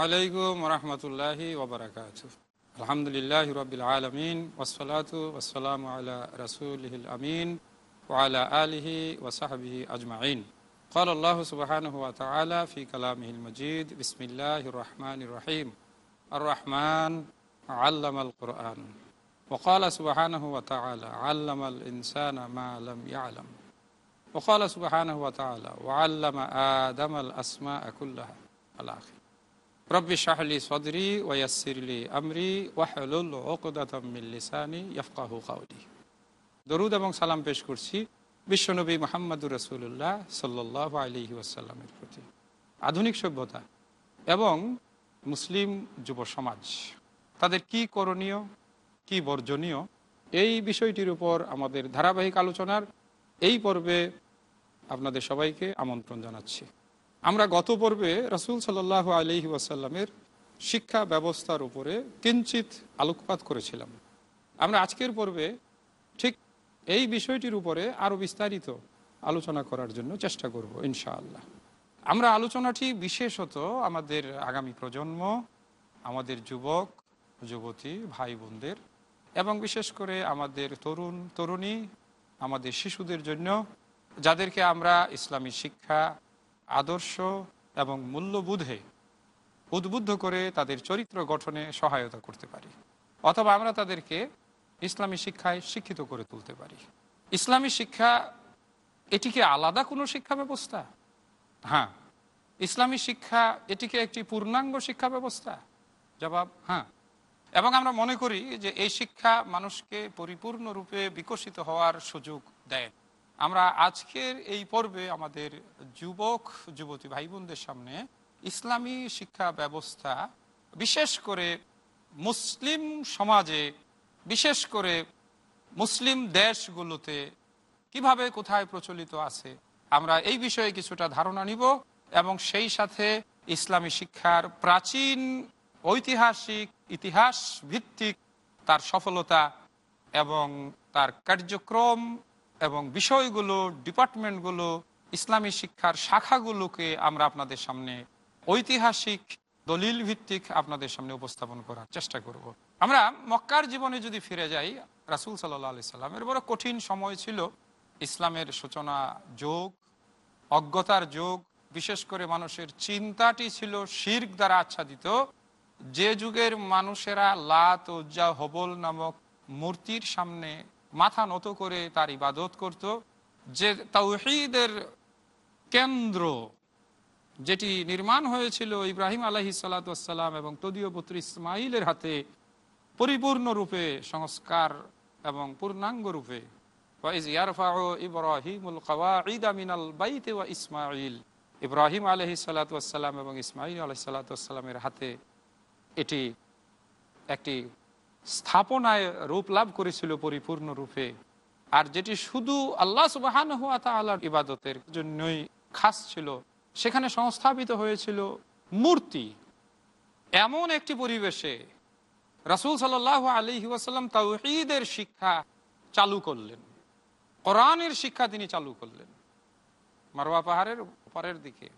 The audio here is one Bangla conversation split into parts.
আলাইকুম রহমতুল্লাহি ওবরাকাত আলহামদুলিল্লাহ রবিল আলমিন ওসলাতু ওসালাম আলা রসুলহিল আমিন ওয়ালা আলিহি ওসাহাবিহি আজমাইন قال الله سبحانه وتعالى في كلامه المجيد بسم الله الرحمن الرحيم الرحمن علم القرآن وقال سبحانه وتعالى علم الإنسان ما لم يعلم وقال سبحانه وتعالى وعلم آدم الأسماء كلها الآخر রব্বি শাহলি সদরি ওয়াসিরলি আমরি ওয়াহলুল কাউলি দরুদ এবং সালাম পেশ করছি বিশ্বনবী মোহাম্মদুর রসুল্লাহ সাল্লাহ আলি ওয়াসাল্লামের প্রতি। আধুনিক সভ্যতা এবং মুসলিম যুব সমাজ, তাদের কি করণীয়, কি বর্জনীয়, এই বিষয়টির উপর আমাদের ধারাবাহিক আলোচনার এই পর্বে আপনাদের সবাইকে আমন্ত্রণ জানাচ্ছি। আমরা গত পর্বে রসুল সাল্লাহ আলহি ওয়াসাল্লামের শিক্ষা ব্যবস্থার উপরে কিঞ্চিত আলোকপাত করেছিলাম। আমরা আজকের পর্বে ঠিক এই বিষয়টির উপরে আরও বিস্তারিত আলোচনা করার জন্য চেষ্টা করব, ইনশাআল্লাহ। আমরা আলোচনাটি বিশেষত আমাদের আগামী প্রজন্ম, আমাদের যুবক, যুবতী ভাই বোনদের এবং বিশেষ করে আমাদের তরুণ, তরুণী, আমাদের শিশুদের জন্য, যাদেরকে আমরা ইসলামী শিক্ষা আদর্শ এবং মূল্যবোধে উদ্বুদ্ধ করে তাদের চরিত্র গঠনে সহায়তা করতে পারি। অথবা আমরা তাদেরকে ইসলামী শিক্ষায় শিক্ষিত করে তুলতে পারি। ইসলামী শিক্ষা এটিকে আলাদা কোনো শিক্ষা ব্যবস্থা? হ্যাঁ। ইসলামী শিক্ষা এটিকে একটি পূর্ণাঙ্গ শিক্ষা ব্যবস্থা? জবাব হ্যাঁ। এবং আমরা মনে করি যে এই শিক্ষা মানুষকে পরিপূর্ণরূপে বিকশিত হওয়ার সুযোগ দেয়। আমরা আজকের এই পর্বে আমাদের যুবক, যুবতী ভাই বোনদের সামনে ইসলামী শিক্ষা ব্যবস্থা, বিশেষ করে মুসলিম সমাজে, বিশেষ করে মুসলিম দেশগুলোতে কীভাবে কোথায় প্রচলিত আছে, আমরা এই বিষয়ে কিছুটা ধারণা নিব এবং সেই সাথে ইসলামী শিক্ষার প্রাচীন ঐতিহাসিক, ইতিহাস ভিত্তিক তার সফলতা এবং তার কার্যক্রম এবং বিষয়গুলো, ডিপার্টমেন্টগুলো, ইসলামী শিক্ষার শাখাগুলোকে আমরা আপনাদের সামনে, ঐতিহাসিক দলিল ভিত্তিক আপনাদের সামনে উপস্থাপন করার চেষ্টা করব। আমরা মক্কার জীবনে যদি ফিরে যাই, রাসুল সাল্লাহ আলি সাল্লামের বড় কঠিন সময় ছিল ইসলামের সূচনা যোগ, অজ্ঞতার যোগ, বিশেষ করে মানুষের চিন্তাটি ছিল শির্ক দ্বারা আচ্ছাদিত যে যুগের মানুষেরা লাত, উজ্জা, হবল নামক মূর্তির সামনে মাথা নত করে তার ইবাদত করত। যে তাওহিদের কেন্দ্র যেটি নির্মাণ হয়েছিল ইব্রাহিম আলহি সাল্লাতাম এবং তদীয় পুত্র ইসমাইলের হাতে পরিপূর্ণরূপে সংস্কার এবং পূর্ণাঙ্গ রূপে। ইসমাইল ইব্রাহিম আলহি সাল্লাতাম এবং ইসমাইল আলহি সাল্লাতামের হাতে এটি একটি স্থাপনায় রূপ লাভ করেছিল পরিপূর্ণ রূপে। আর যেটি শুধু আল্লাহ সুবাহান হুয়া তাল্লাহ ইবাদতের জন্যই খাস ছিল, সেখানে সংস্থাপিত হয়েছিল মূর্তি। এমন একটি পরিবেশে রাসুল সাল আলী ওয়াসাল্লাম তাউহিদের শিক্ষা চালু করলেন। কোরআনের শিক্ষা তিনি চালু করলেন। মারোয়া পাহাড়ের পরের দিকে।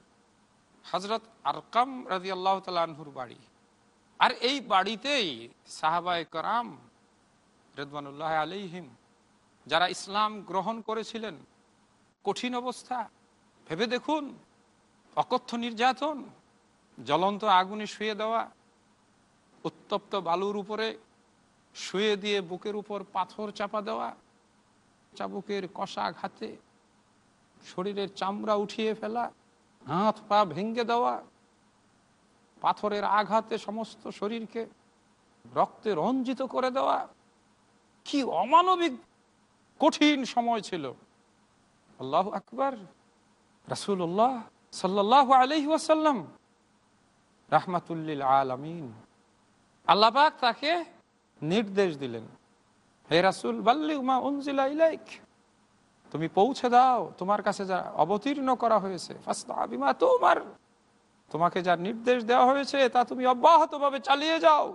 হজরত আরকাম রাজি আল্লাহ তালহুর বাড়ি। আর এই বাড়িতেই সাহাবায় করাম রেদওয়ানুল্লাহ আলিহিম যারা ইসলাম গ্রহণ করেছিলেন, কঠিন অবস্থা। ভেবে দেখুন, অকথ্য নির্যাতন, জ্বলন্ত আগুনে শুয়ে দেওয়া, উত্তপ্ত বালুর উপরে শুয়ে দিয়ে বুকের উপর পাথর চাপা দেওয়া, চাবুকের কষা ঘাতে, শরীরের চামড়া উঠিয়ে ফেলা, হাত পা ভেঙ্গে দেওয়া পাথরের আঘাতে সমস্ত শরীরকে রক্তে রঞ্জিত করে দেওয়া। কি অমানবিক কঠিন সময় ছিল। আল্লাহ আকবর। রাসুল্লাহ সাল্লাহ আলহি ওয়াসাল্লাম রাহমাতুল্লিল আলমিন। আল্লাপাক তাকে নির্দেশ দিলেন, হে রাসুল বাল্লি উমা উনজিলা ইলাইক। তুমি পৌঁছে দাও, তোমার কাছে যা অবতীর্ণ করা হয়েছে। তোমার। তোমাকে যা নির্দেশ দেওয়া হয়েছে, তা তুমি অব্যাহতভাবে চালিয়ে যাও।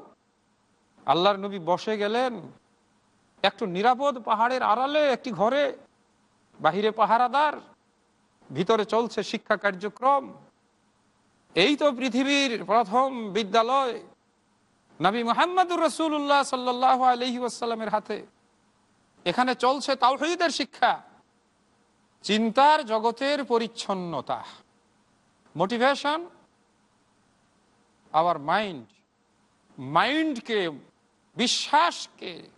আল্লাহর নবী বসে গেলেন, একটু নিরাপদ পাহাড়ের আড়ালে, একটি ঘরে, বাহিরে পাহারাদার, ভিতরে চলছে শিক্ষা কার্যক্রম। এই তো পৃথিবীর প্রথম বিদ্যালয়, নবী মোহাম্মদুর রসুল্লাহ সাল্লাহ আলহি আসাল্লামের হাতে। এখানে চলছে তাওহিদের শিক্ষা, চিন্তার জগতের পরিচ্ছন্নতা। মোটিভেশন আওয়ার মাইন্ড, মাইন্ডকে, বিশ্বাসকে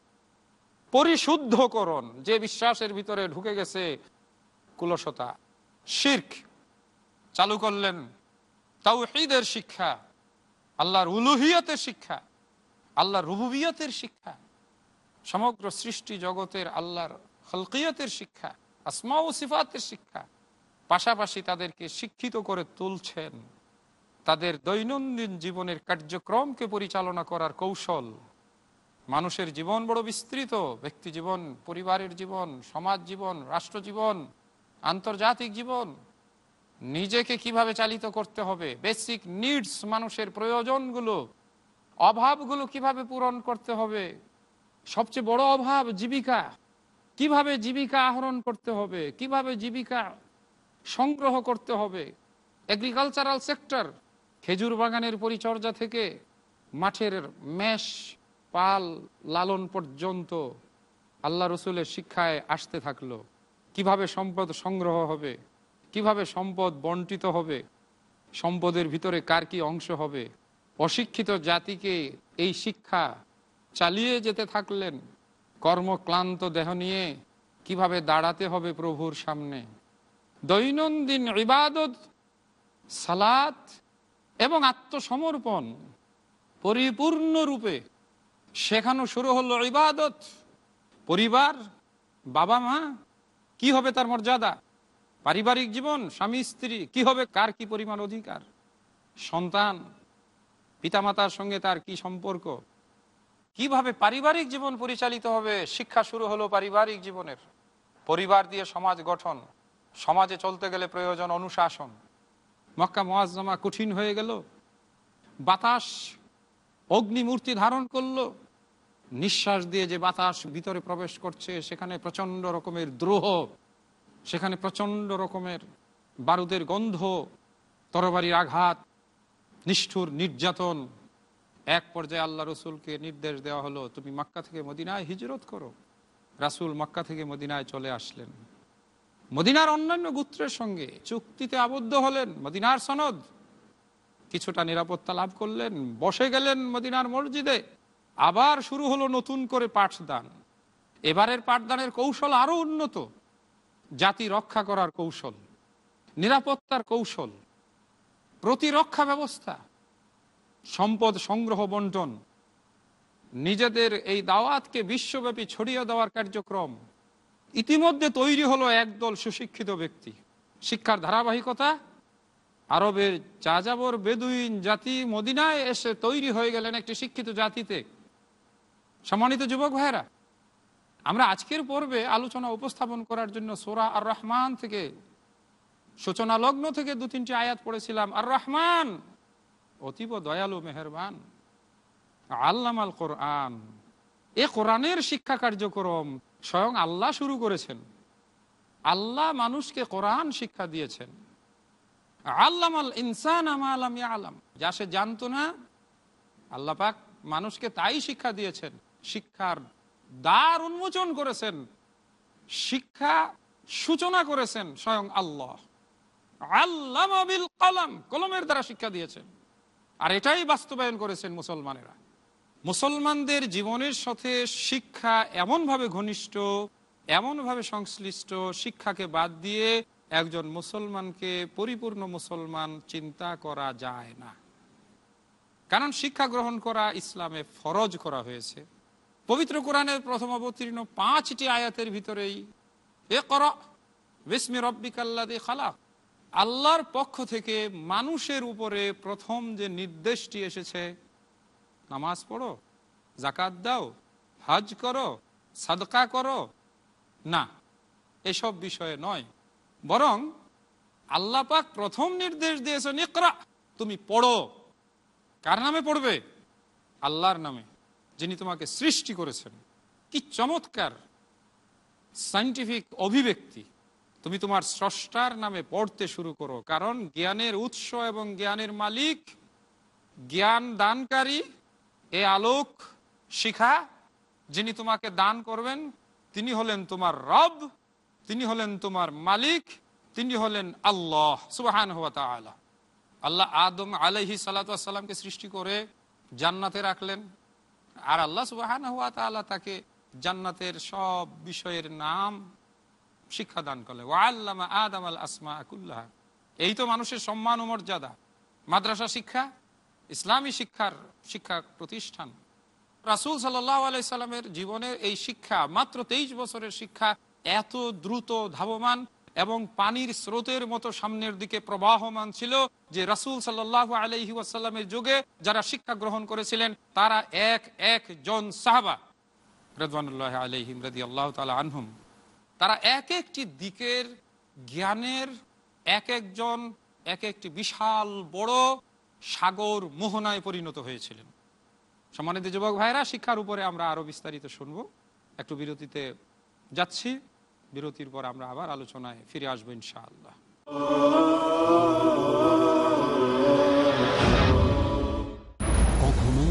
পরিশুদ্ধকরণ যে বিশ্বাসের ভিতরে ঢুকে গেছে কুলসতা, শির্ক, চালু করলেন তাও তাওহিদের শিক্ষা, আল্লাহর উলুহিয়তের শিক্ষা, আল্লাহর রুবুবিয়তের শিক্ষা, সমগ্র সৃষ্টি জগতের আল্লাহর হলকিয়তের শিক্ষা, আসমা ও সিফাতের শিক্ষা, পাশাপাশি তাদেরকে শিক্ষিত করে তুলছেন। তাদের দৈনন্দিন জীবনের কার্যক্রমকে পরিচালনা করার কৌশল। মানুষের জীবন বড় বিস্তৃত। ব্যক্তি জীবন, পরিবারের জীবন, সমাজ জীবন, রাষ্ট্র জীবন, আন্তর্জাতিক জীবন। নিজেকে কীভাবে চালিত করতে হবে? বেসিক নিডস মানুষের প্রয়োজনগুলো, অভাবগুলো কীভাবে পূরণ করতে হবে? সবচেয়ে বড় অভাব জীবিকা। কীভাবে জীবিকা আহরণ করতে হবে? কীভাবে জীবিকা সংগ্রহ করতে হবে? এগ্রিকালচারাল সেক্টর খেজুর বাগানের পরিচর্যা থেকে মাঠের মেষ, পাল লালন পর্যন্ত আল্লাহ রসুলের শিক্ষায় আসতে থাকল। কীভাবে সম্পদ সংগ্রহ হবে? কীভাবে সম্পদ বন্টিত হবে? সম্পদের ভিতরে কার কি অংশ হবে? অশিক্ষিত জাতিকে এই শিক্ষা চালিয়ে যেতে থাকলেন। কর্মক্লান্ত দেহ নিয়ে কীভাবে দাঁড়াতে হবে প্রভুর সামনে? দৈনন্দিন ইবাদত, সালাত এবং আত্মসমর্পণ পরিপূর্ণরূপে শেখানো শুরু হলো ইবাদত। পরিবার, বাবা মা, কি হবে তার মর্যাদা? পারিবারিক জীবন, স্বামী, স্ত্রী, কি হবে? কার কি পরিমাণ অধিকার? সন্তান, পিতামাতার সঙ্গে তার কি সম্পর্ক? কীভাবে পারিবারিক জীবন পরিচালিত হবে? শিক্ষা শুরু হলো পারিবারিক জীবনের। পরিবার দিয়ে সমাজ গঠন। সমাজে চলতে গেলে প্রয়োজন অনুশাসন। মক্কা মোয়াজ্জমা কঠিন হয়ে গেল। বাতাস অগ্নিমূর্তি ধারণ করল। নিঃশ্বাস দিয়ে যে বাতাস ভিতরে প্রবেশ করছে, সেখানে প্রচণ্ড রকমের দ্রোহ, সেখানে প্রচণ্ড রকমের বারুদের গন্ধ, তরবারির আঘাত, নিষ্ঠুর নির্যাতন। এক পর্যায়ে আল্লাহ রসুলকে নির্দেশ দেওয়া হলো, তুমি মক্কা থেকে মদিনায় হিজরত করো। রাসুল মক্কা থেকে মদিনায় চলে আসলেন। মদিনার অন্যান্য গোত্রের সঙ্গে চুক্তিতে আবদ্ধ হলেন, মদিনার সনদ। কিছুটা নিরাপত্তা লাভ করলেন, বসে গেলেন মদিনার মসজিদে। আবার শুরু হলো নতুন করে পাঠদান। এবারের পাঠদানের কৌশল আরও উন্নত। জাতি রক্ষা করার কৌশল, নিরাপত্তার কৌশল, প্রতিরক্ষা ব্যবস্থা, সম্পদ সংগ্রহ বন্টন, নিজেদের এই দাওয়াতকে বিশ্বব্যাপী ছড়িয়ে দেওয়ার কার্যক্রম। ইতিমধ্যে তৈরি হলো একদল সুশিক্ষিত ব্যক্তি। শিক্ষার ধারাবাহিকতা, আরবের যাযাবর বেদুইন জাতি মদিনায় এসে তৈরি হয়ে গেলেন একটি শিক্ষিত জাতিতে। সম্মানিত যুবক ভাইরা আমরা আজকের পর্বে আলোচনা উপস্থাপন করার জন্য সোরা আর রহমান থেকে সূচনা লগ্ন থেকে দু তিনটি আয়াত পড়েছিলাম। আর রহমান অতীব দয়ালু, মেহরবান। আল্লাম আল কোরআন। এ কোরআনের শিক্ষা কার্যক্রম স্বয়ং আল্লাহ শুরু করেছেন। আল্লাহ মানুষকে কোরআন শিক্ষা দিয়েছেন। আল্লাম আল ইনসান আলাম আলাম যা সে জানতো না, আল্লাহ পাক মানুষকে তাই শিক্ষা দিয়েছেন। শিক্ষার দ্বার উন্মোচন করেছেন। শিক্ষা সূচনা করেছেন স্বয়ং আল্লাহ। আবিল কলম, কলমের দ্বারা শিক্ষা দিয়েছেন। আর এটাই বাস্তবায়ন করেছেন মুসলমানেরা। মুসলমানদের জীবনের সাথে শিক্ষা এমনভাবে ঘনিষ্ঠ, এমনভাবে সংশ্লিষ্ট, শিক্ষাকে বাদ দিয়ে একজন মুসলমানকে পরিপূর্ণ মুসলমান চিন্তা করা যায় না। কারণ শিক্ষা গ্রহণ করা ইসলামে ফরজ করা হয়েছে। পবিত্র কোরআনের প্রথম অবতীর্ণ পাঁচটি আয়াতের ভিতরেই এ কর বিস্মি রব্বিকাল্লাদি খালাক। আল্লাহর পক্ষ থেকে মানুষের উপরে প্রথম যে নির্দেশটি এসেছে নামাজ পড়ো জাকাত দাও, হজ করো, সাদকা করো। না, এসব বিষয়ে নয়। বরং আল্লাহ পাক প্রথম নির্দেশ দিয়েছে নিকরা তুমি পড়ো। কার নামে পড়বে? আল্লাহর নামে, যিনি তোমাকে সৃষ্টি করেছেন। কি চমৎকার সাইন্টিফিক অভিব্যক্তি। তুমি তোমার স্রষ্টার নামে পড়তে শুরু করো। কারণ জ্ঞানের উৎস এবং জ্ঞানের মালিক জ্ঞান দানকারী এ আলোক শিখা, যিনি তোমাকে দান করবেন, তিনি হলেন তোমার রব, তিনি হলেন তোমার মালিক, তিনি হলেন আল্লাহ সুবাহান তালা আল্লাহ আদম আলহি সাল্লাতামকে সৃষ্টি করে জান্নাতে রাখলেন। আর আল্লাহ সুবাহান হওয়া তালা তাকে জান্নাতের সব বিষয়ের নাম শিক্ষা দান করলেন। ওয়াল্লামা আদম আল আসমা আকুল্লাহ এই তো মানুষের সম্মান ও মর্যাদা। মাদ্রাসা শিক্ষা ইসলামী শিক্ষার শিক্ষা প্রতিষ্ঠান। রাসুল সাল্লাহ আলাইসাল্লামের জীবনের এই শিক্ষা, মাত্র তেইশ বছরের শিক্ষা, এত দ্রুত ধাবমান এবং পানির স্রোতের মতো সামনের দিকে প্রবাহমান ছিল যে রাসুল সাল্লাহ আলহি ওয়াসাল্লামের যুগে যারা শিক্ষা গ্রহণ করেছিলেন, তারা এক এক জন সাহাবা রেদওয়ানুল্লাহ আলহিম রদি আল্লাহ তালা আনহুম। তারা এক একটি দিকের জ্ঞানের এক একজন, এক একটি বিশাল বড় সাগর মোহনায় পরিণত হয়েছিলেন। সম্মানিত যুবক ভাইরা শিক্ষার উপরে আমরা আরও বিস্তারিত শুনব। একটু বিরতিতে যাচ্ছি। বিরতির পর আমরা আবার আলোচনায় ফিরে আসব ইনশাআল্লাহ।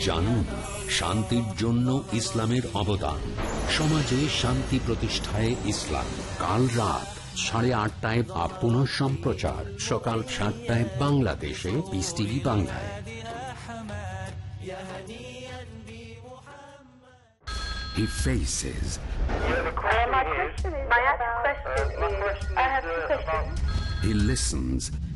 জানুন শান্তির জন্য ইসলামের অবদান। সমাজে শান্তি প্রতিষ্ঠায় ইসলাম। কাল রাত সাড়ে আটটায় বা পুনঃ সম্প্রচার। সকাল সাতটায় বাংলাদেশে পিস টিভি বাংলায়। He faces, My question is, my question is, I have two questions. he listens,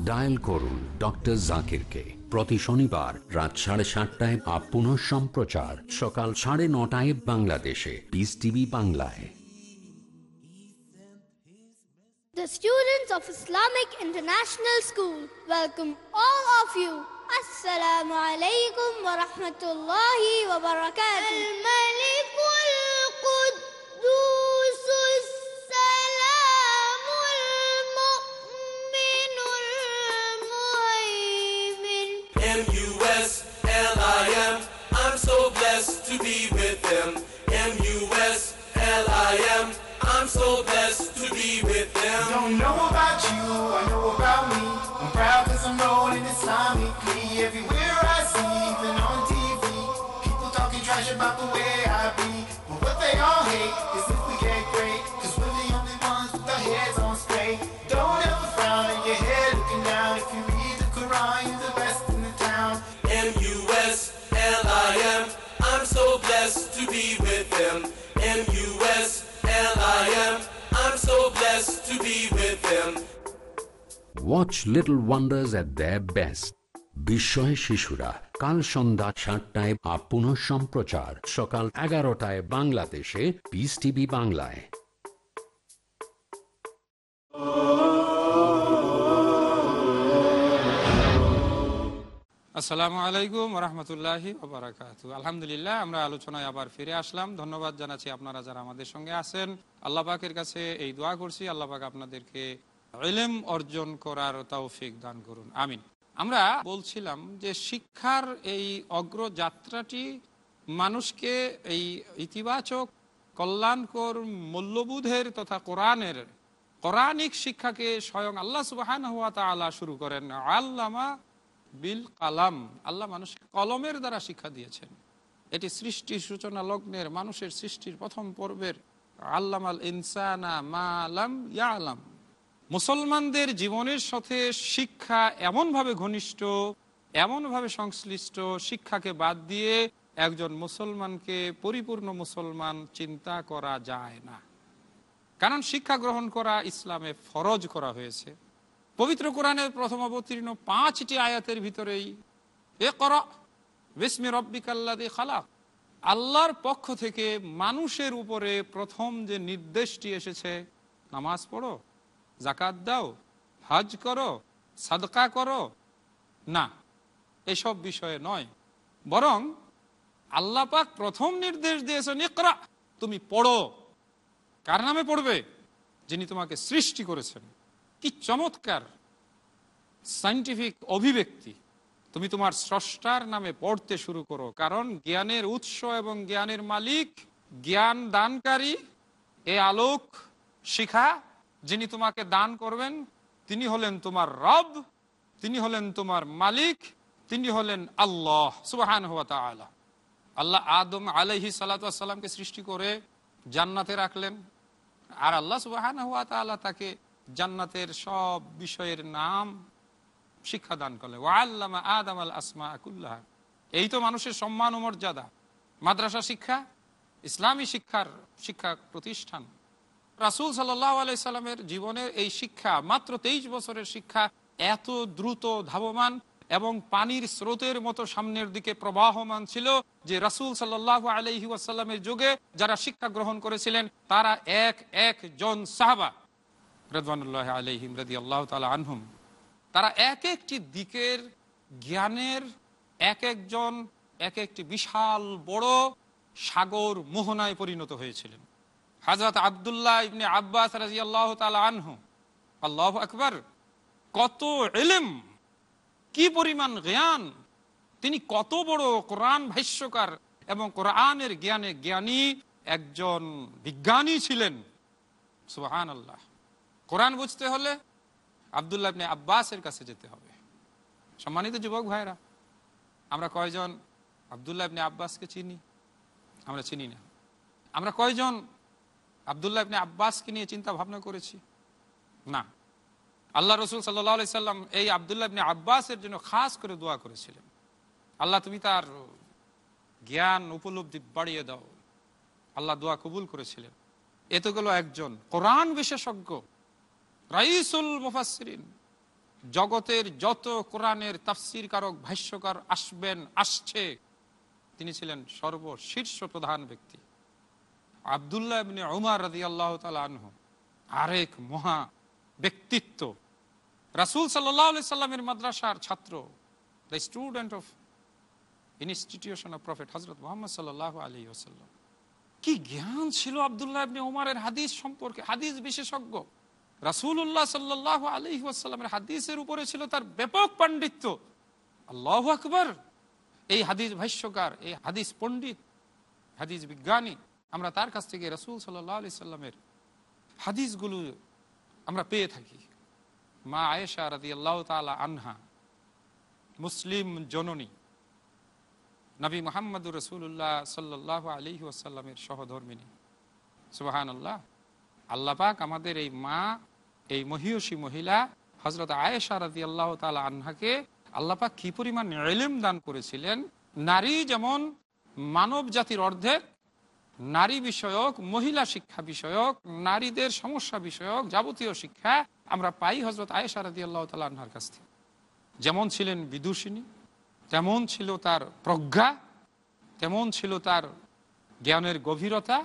dial করুন ডক্টর জাকিরকে প্রতি শনিবার রাত সাড়ে সাতটায় বা পুনঃ সম্প্রচার সকাল সাড়ে নটায় বাংলাদেশে পিস টিভি বাংলায় The students of Islamic International School welcome all of you. Assalamu alaikum wa rahmatullahi wa barakatuh. So blessed to be with them. Watch little wonders at the best বিস্ময় শিশুরা, কাল সন্ধ্যা সাতটায় বা পুনঃ সম্প্রচার, সকাল এগারোটায় বাংলাদেশে পিস টিভি বাংলায়। আসসালামু আলাইকুম রহমতুল্লাহি আলহামদুলিল্লাহ, আমরা আলোচনায় আবার ফিরে আসলাম। ধন্যবাদ জানাচ্ছি আপনারা যারা আমাদের সঙ্গে আছেন। আল্লাহ পাকের কাছে এই দোয়া করছি। আল্লাহ পাক আপনাদেরকে ইলম অর্জন করার তৌফিক দান করুন। আমিন। আমরা বলছিলাম যে শিক্ষার এই অগ্রযাত্রাটি মানুষকে এই ইতিবাচক, কল্যাণকর, মূল্যবোধের তথা কোরআনের, কোরআনিক শিক্ষাকে স্বয়ং আল্লাহ সুবাহান হুয়া তালা শুরু করেন। আল্লামা বিল কালাম। আল্লাহ মানুষকে কলমের দ্বারা শিক্ষা দিয়েছেন। এটি সৃষ্টি সূচনা লগ্নের মানুষের সৃষ্টির প্রথম পর্বের আল্লাম আল ইনসানা মা আলাম ইয়া আলাম মুসলমানদের জীবনের সাথে শিক্ষা এমনভাবে ঘনিষ্ঠ, এমনভাবে সংশ্লিষ্ট, শিক্ষাকে বাদ দিয়ে একজন মুসলমানকে পরিপূর্ণ মুসলমান চিন্তা করা যায় না। কারণ শিক্ষা গ্রহণ করা ইসলামে ফরজ করা হয়েছে। পবিত্র কোরআনের প্রথম অবতীর্ণ পাঁচটি আয়াতের ভিতরেই এ কর বিস্মি রব্বিকাল্লাদি খালাক। আল্লাহর পক্ষ থেকে মানুষের উপরে প্রথম যে নির্দেশটি এসেছে, নামাজ পড়ো। জাকাত দাও, হজ করো, সাদকা করো। না, এসব বিষয়ে নয়। বরং আল্লাহ পাক প্রথম নির্দেশ দিয়েছেন, ইকরা, তুমি পড়ো। কার নামে পড়বে? যিনি তোমাকে সৃষ্টি করেছেন। কি চমৎকার সাইন্টিফিক অভিব্যক্তি। তুমি তোমার স্রষ্টার নামে পড়তে শুরু করো। কারণ জ্ঞানের উৎস এবং জ্ঞানের মালিক, জ্ঞান দানকারী, এ আলোক, শিখা যিনি তোমাকে দান করবেন, তিনি হলেন তোমার রব, তিনি হলেন তোমার মালিক, তিনি হলেন আল্লাহ সুবাহান হুয়া আল্লাহ আদম আলহি সাল্লাতামকে সৃষ্টি করে জান্নাতে রাখলেন। আর আল্লাহ সুবাহান হুয়া তালা তাকে জান্নাতের সব বিষয়ের নাম শিক্ষা দান করলেন। ও আল্লামা আদম আল আসমা আকুল্লাহ এই তো মানুষের সম্মান ও মর্যাদা। মাদ্রাসা শিক্ষা, ইসলামী শিক্ষার শিক্ষা প্রতিষ্ঠান। রাসুল সাল্লাহ আলাইসাল্লামের জীবনের এই শিক্ষা, মাত্র তেইশ বছরের শিক্ষা, এত দ্রুত ধাবমান এবং পানির স্রোতের মতো সামনের দিকে প্রবাহমান ছিল যে রাসুল সাল্লাহ আলহি ওয়াসাল্লামের যুগে যারা শিক্ষা গ্রহণ করেছিলেন, তারা এক এক জন সাহাবা রদওয়ানুল্লাহ আলহিম আল্লাহ তালা আনহুম, তারা এক একটি দিকের জ্ঞানের এক একজন, এক একটি বিশাল বড় সাগর মোহনায় পরিণত হয়েছিলেন। হাজরত আবদুল্লাহ ইবনে আব্বাস রাজি আল্লাহ আনহু। আল্লাহ আকবর। কত এলেম কি পরিমাণ জ্ঞান, তিনি কত বড় কোরআন ভাষ্যকার এবং কোরআনের জ্ঞানে জ্ঞানী একজন বিজ্ঞানী ছিলেন। সুহান আল্লাহ কোরআন বুঝতে হলে আবদুল্লাহ ইবনে আব্বাসের কাছে যেতে হবে। সম্মানিত যুবক ভাইরা আমরা কয়জন আবদুল্লাহ ইবনে আব্বাসকে চিনি? আমরা চিনি না। আমরা কয়জন আবদুল্লাহ ইবনে আব্বাসকে নিয়ে চিন্তা ভাবনা করেছি। না। আল্লাহ রসুল সাল্লাহ সাল্লাম এই আবদুল্লাহ ইবনে আব্বাসের জন্য খাস করে দোয়া করেছিলেন। আল্লাহ, তুমি তার জ্ঞান উপলব্ধি বাড়িয়ে দাও। আল্লাহ দোয়া কবুল করেছিলেন। এত গেল একজন কোরআন বিশেষজ্ঞ, রাইসুল মুফাসরিন জগতের যত কোরআনের তাফসির কারক ভাষ্যকার আসবেন, আসছে, তিনি ছিলেন সর্বশীর্ষ প্রধান ব্যক্তি। আবদুল্লাহ ইবনে উমার রাজি আল্লাহ আনহু আরেক মহা ব্যক্তিত্ব। রাসুল সাল্লাহ সাল্লামের মাদ্রাসার ছাত্র the student of institution of prophet হজরত মোহাম্মদ সাল্লাহ আলী ওসাল্লাম কি জ্ঞান ছিল আবদুল্লাহ ইবনে উমারের হাদিস সম্পর্কে? হাদিস বিশেষজ্ঞ। রাসুল্লাহ সাল্লাহ আলী ওয়াসাল্লামের হাদিসের উপরে ছিল তার ব্যাপক পাণ্ডিত্য। আল্লাহ আকবর। এই হাদিস ভাষ্যকার, এই হাদিস পণ্ডিত, হাদিস বিজ্ঞানী আমরা তার কাছ থেকে রসুল সাল্লামের হাদিসগুলো আমরা পেয়ে থাকি। মা আয়েশা রাদি আল্লাহ তালা আনহা, মুসলিম জননী, নবী মোহাম্মদুর রসুল্লাহ সাল্লাহ আলী ওয়াসাল্লামের সহধর্মিনী। সুবাহান আল্লাহ আল্লাপাক আমাদের এই মা, এই মহিয়সী মহিলা হজরত আয়েশা রাদি আল্লাহ তালা আনহাকে আল্লাপাক কি পরিমাণ এলিম দান করেছিলেন? নারী যেমন মানব জাতির অর্ধেক নারী বিষয়ক, মহিলা শিক্ষা বিষয়ক, নারীদের সমস্যা বিষয়ক, যাবতীয় শিক্ষা আমরা পাই হজরত আয়েশা রাদি আল্লাহ তালাহার কাছ থেকে। যেমন ছিলেন বিদুষিনী তেমন ছিল তার প্রজ্ঞা, তেমন ছিল তার জ্ঞানের গভীরতা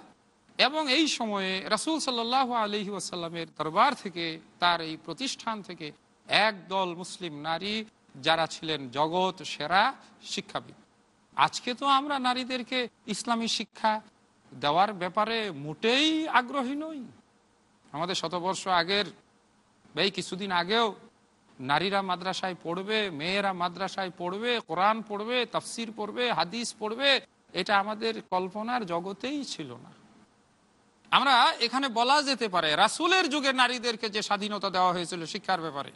এবং এই সময়ে রাসুল সাল্লাহ আলহি ওয়াসাল্লামের দরবার থেকে, তার এই প্রতিষ্ঠান থেকে একদল মুসলিম নারী যারা ছিলেন জগৎ সেরা শিক্ষাবিদ। আজকে তো আমরা নারীদেরকে ইসলামী শিক্ষা দেওয়ার ব্যাপারে মোটেই আগ্রহী নই। আমাদের শতবর্ষ আগের এই কিছুদিন আগেও নারীরা মাদ্রাসায় পড়বে, মেয়েরা মাদ্রাসায় পড়বে, কোরআন পড়বে, তাফসির পড়বে, হাদিস পড়বে, এটা আমাদের কল্পনার জগতেই ছিল না। আমরা এখানে বলা যেতে পারে, রাসুলের যুগে নারীদেরকে যে স্বাধীনতা দেওয়া হয়েছিল শিক্ষার ব্যাপারে,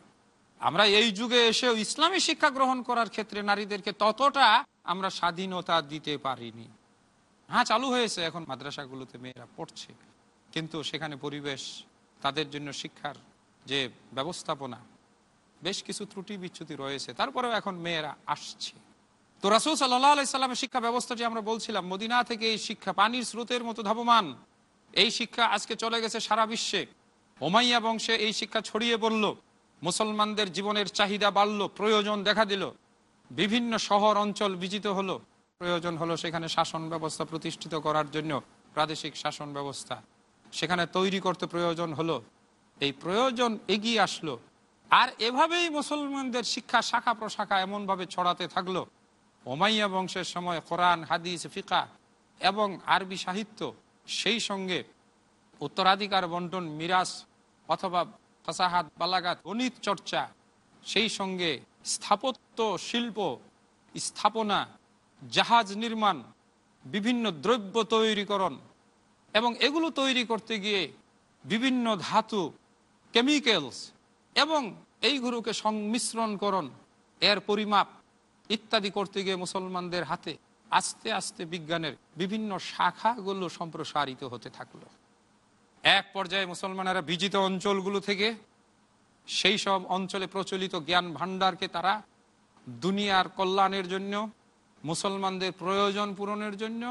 আমরা এই যুগে এসেও ইসলামী শিক্ষা গ্রহণ করার ক্ষেত্রে নারীদেরকে ততটা আমরা স্বাধীনতা দিতে পারিনি। হ্যাঁ চালু হয়েছে এখন মাদ্রাসাগুলোতে মেয়েরা পড়ছে। কিন্তু সেখানে পরিবেশ, তাদের জন্য শিক্ষার যে ব্যবস্থাপনা, বেশ কিছু ত্রুটি বিচ্যুতি রয়েছে। তারপরেও এখন মেয়েরা আসছে। তো রাসুল সাল্লাহ আলাইসাল্লামের শিক্ষা ব্যবস্থাটি আমরা বলছিলাম, মদিনা থেকে এই শিক্ষা পানির স্রোতের মতো ধাবমান। এই শিক্ষা আজকে চলে গেছে সারা বিশ্বে। ওমাইয়া বংশে এই শিক্ষা ছড়িয়ে পড়ল। মুসলমানদের জীবনের চাহিদা বাড়ল, প্রয়োজন দেখা দিল। বিভিন্ন শহর, অঞ্চল বিজিত হলো। প্রয়োজন হলো সেখানে শাসন ব্যবস্থা প্রতিষ্ঠিত করার জন্য প্রাদেশিক শাসন ব্যবস্থা। সেখানে তৈরি করতে প্রয়োজন হলো। এই প্রয়োজন এগিয়ে আসলো। আর এভাবেই মুসলমানদের শিক্ষা শাখা প্রশাখা এমনভাবে ছড়াতে থাকল। ওমাইয়া বংশের সময় কোরআন, হাদিস, ফিকা এবং আরবি সাহিত্য সেই সঙ্গে উত্তরাধিকার বন্টন মিরাস অথবা ফাসাহাত, বালাগাত, গণিত চর্চা সেই সঙ্গে স্থাপত্য শিল্প স্থাপনা জাহাজ নির্মাণ, বিভিন্ন দ্রব্য তৈরিকরণ এবং এগুলো তৈরি করতে গিয়ে বিভিন্ন ধাতু কেমিক্যালস এবং এইগুলোকে সংমিশ্রণকরণ, এর পরিমাপ ইত্যাদি করতে গিয়ে মুসলমানদের হাতে আস্তে আস্তে বিজ্ঞানের বিভিন্ন শাখাগুলো সম্প্রসারিত হতে থাকল। এক পর্যায়ে মুসলমানেরা বিজিত অঞ্চলগুলো থেকে সেই সব অঞ্চলে প্রচলিত জ্ঞান ভাণ্ডারকে তারা দুনিয়ার কল্যাণের জন্য মুসলমানদের প্রয়োজন পূরণের জন্য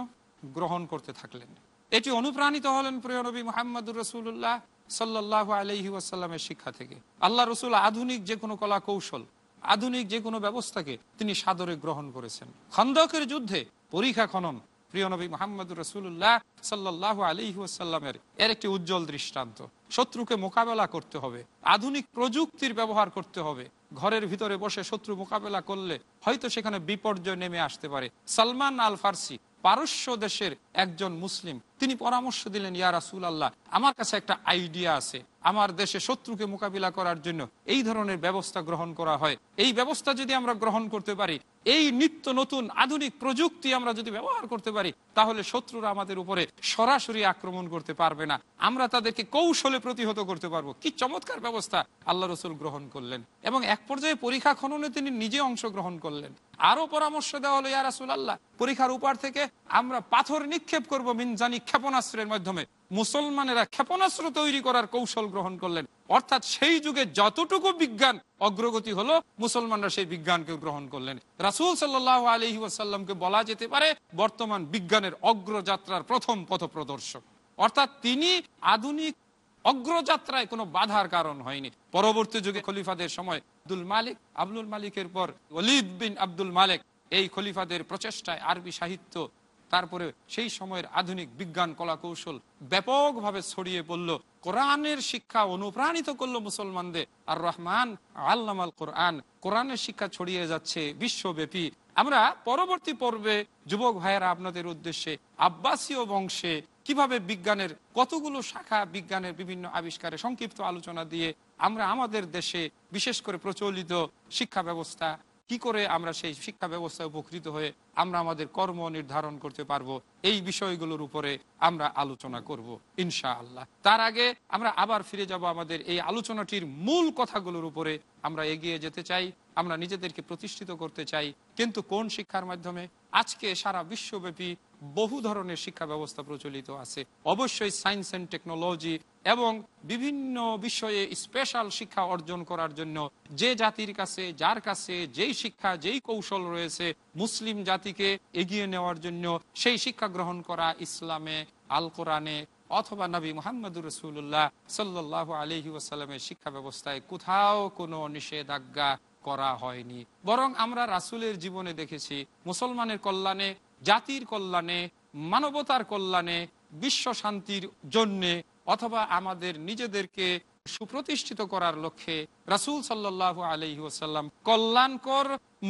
গ্রহণ করতে থাকলেন। এটি অনুপ্রাণিত হলেন প্রিয় নবী মোহাম্মদুর রসুল্লাহ সাল্লাহ আলহি ওয়াসাল্লামের শিক্ষা থেকে। আল্লাহ রসুল আধুনিক যে কোনো কলা কৌশল আধুনিক যে কোনো ব্যবস্থাকে তিনি সাদরে গ্রহণ করেছেন। খন্দকের যুদ্ধে পরীক্ষা খনন প্রিয় নবী মোহাম্মদ রসুল্লাহ সাল্লাহ আলহি ওয়াসাল্লামের এর একটি উজ্জ্বল দৃষ্টান্ত। শত্রুকে মোকাবেলা করতে হবে, আধুনিক প্রযুক্তির ব্যবহার করতে হবে ঘরের ভিতরে বসে শত্রু মোকাবেলা করলে হয়তো সেখানে বিপর্যয় নেমে আসতে পারে। সালমান আল ফার্সি পারস্য দেশের একজন মুসলিম, তিনি পরামর্শ দিলেন, ইয়া রাসুল আল্লাহ আমার কাছে একটা আইডিয়া আছে। আমার দেশে শত্রুকে মোকাবিলা করার জন্য এই ধরনের ব্যবস্থা গ্রহণ করা হয়। এই ব্যবস্থা যদি আমরা গ্রহণ করতে পারি, এই নিত্য নতুন আধুনিক প্রযুক্তি আমরা যদি ব্যবহার করতে পারি তাহলে শত্রুরা আমাদের উপরে সরাসরি আক্রমণ করতে পারবে না। আমরা তাদেরকে কৌশলে প্রতিহত করতে পারব। কি চমৎকার ব্যবস্থা আল্লাহ রসুল গ্রহণ করলেন। এবং এক পর্যায়ে পরীক্ষা খননে তিনি নিজে অংশগ্রহণ করলেন। আরও পরামর্শ দেওয়া হলো, ইয়া রাসুল আল্লাহ পরীক্ষার উপর থেকে আমরা পাথর নিক্ষেপ করব মিনজানি ক্ষেপণাস্ত্রের মাধ্যমে। মুসলমানেরা ক্ষেপণাস্ত্র তৈরি করার কৌশল গ্রহণ করলেন। অর্থাৎ সেই যুগে যতটুকু বিজ্ঞান অগ্রগতি হলো, মুসলমানরা সেই বিজ্ঞানকে গ্রহণ করলেন। রাসুল সাল্লাহ আলহি ওয়াসাল্লামকে বলা যেতে পারে, বর্তমান বিজ্ঞানের অগ্রযাত্রার প্রথম পথ প্রদর্শক অর্থাৎ তিনি আধুনিক অগ্রযাত্রায় কোনো বাধার কারণ হয়নি। পরবর্তী যুগে খলিফাদের সময় আব্দুল মালিক আব্দুল মালিকের পর ওলিদ বিন আব্দুল মালিক এই খলিফাদের প্রচেষ্টায় আরবি সাহিত্য, তারপরে সেই সময়ের আধুনিক বিজ্ঞান কলা কৌশল ব্যাপকভাবে ছড়িয়ে পড়ল। কোরআনের শিক্ষা অনুপ্রাণিত করল মুসলমানদের। আর রহমান আল্লামাল কোরআন, কোরআনের শিক্ষা ছড়িয়ে যাচ্ছে বিশ্বব্যাপী। আমরা পরবর্তী পর্বে যুবক ভাইয়েরা আপনাদের উদ্দেশ্যে আব্বাসীয় বংশে কীভাবে বিজ্ঞানের কতগুলো শাখা বিজ্ঞানের বিভিন্ন আবিষ্কারে সংক্ষিপ্ত আলোচনা দিয়ে আমরা আমাদের দেশে বিশেষ করে প্রচলিত শিক্ষা ব্যবস্থা কি করে আমরা সেই শিক্ষা ব্যবস্থায় উপকৃত হয়ে আমরা আমাদের কর্ম নির্ধারণ করতে পারব? এই বিষয়গুলোর উপরে আমরা আলোচনা করব ইনশা আল্লাহ তার আগে আমরা আবার ফিরে যাব আমাদের এই আলোচনাটির মূল কথাগুলোর উপরে। আমরা এগিয়ে যেতে চাই, আমরা নিজেদেরকে প্রতিষ্ঠিত করতে চাই। কিন্তু কোন শিক্ষার মাধ্যমে? আজকে সারা বিশ্বব্যাপী বহু ধরনের শিক্ষা ব্যবস্থা প্রচলিত আছে। অবশ্যই সায়েন্স অ্যান্ড টেকনোলজি এবং বিভিন্ন বিষয়ে স্পেশাল শিক্ষা অর্জন করার জন্য যে জাতির কাছে, যার কাছে যেই শিক্ষা, যেই কৌশল রয়েছে মুসলিম জাতিকে এগিয়ে নেওয়ার জন্য সেই শিক্ষা গ্রহণ করা ইসলামে আল কোরআনে অথবা নবী মোহাম্মদুর রসুল্লাহ সাল্লাহ আলহি ওয়াসাল্লামের শিক্ষা ব্যবস্থায় কোথাও কোনো নিষেধাজ্ঞা করা হয়নি। বরং আমরা রাসুলের জীবনে দেখেছি মুসলমানের কল্যাণে, জাতির কল্যাণে, মানবতার কল্যাণে, বিশ্ব শান্তির জন্যে অথবা আমাদের নিজেদেরকে সুপ্রতিষ্ঠিত করার লক্ষ্যে রাসুল সাল্লাহ আলহি কল্যাণকর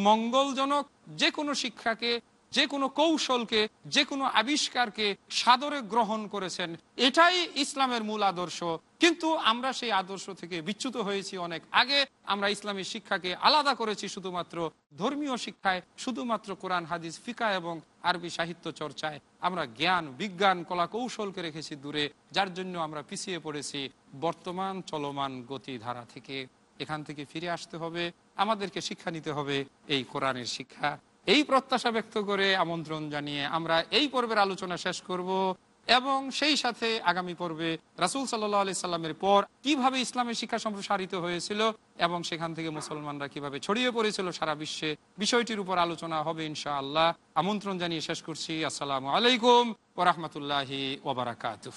মঙ্গলজনক যে কোনো শিক্ষাকে যে কোনো কৌশলকে, যে কোনো আবিষ্কারকে সাদরে গ্রহণ করেছেন। এটাই ইসলামের মূল আদর্শ। কিন্তু আমরা সেই আদর্শ থেকে বিচ্যুত হয়েছি অনেক আগে। আমরা ইসলামী শিক্ষাকে আলাদা করেছি শুধুমাত্র ধর্মীয় শিক্ষায়, শুধুমাত্র কোরআন, হাদিস, ফিকা এবং আরবি সাহিত্য চর্চায়। আমরা জ্ঞান, বিজ্ঞান, কলা কৌশলকে রেখেছি দূরে, যার জন্য আমরা পিছিয়ে পড়েছি বর্তমান চলমান গতিধারা থেকে। এখান থেকে ফিরে আসতে হবে। আমাদেরকে শিক্ষা নিতে হবে এই কোরআনের শিক্ষা। এই প্রত্যাশা ব্যক্ত করে আমন্ত্রণ জানিয়ে আমরা এই পর্বের আলোচনা শেষ করব এবং সেই সাথে আগামী পর্বে রাসুল সাল্লাহ সাল্লামের পর কীভাবে ইসলামের শিক্ষা সম্প্রসারিত হয়েছিল এবং সেখান থেকে মুসলমানরা কীভাবে ছড়িয়ে পড়েছিল সারা বিশ্বে, বিষয়টির উপর আলোচনা হবে ইনশা আল্লাহ আমন্ত্রণ জানিয়ে শেষ করছি। আসসালামু আলাইকুম ওরহমতুল্লাহি ওবরাকাতুহ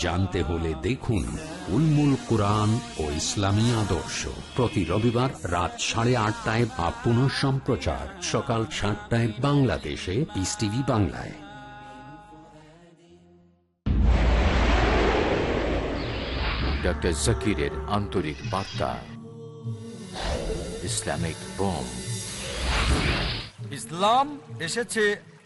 জানতে হলে দেখুন উলমুল কোরআন ও ইসলামী আদর্শ। প্রতি রবিবার রাত সাড়ে আটটায় বা পুনঃ সম্প্রচার। সকাল সাতটায় বাংলাদেশে পিস টিভি বাংলায়। ডক্টর জাকিরের আন্তরিক বার্তা। Islamic bomb. ইসলাম এসেছে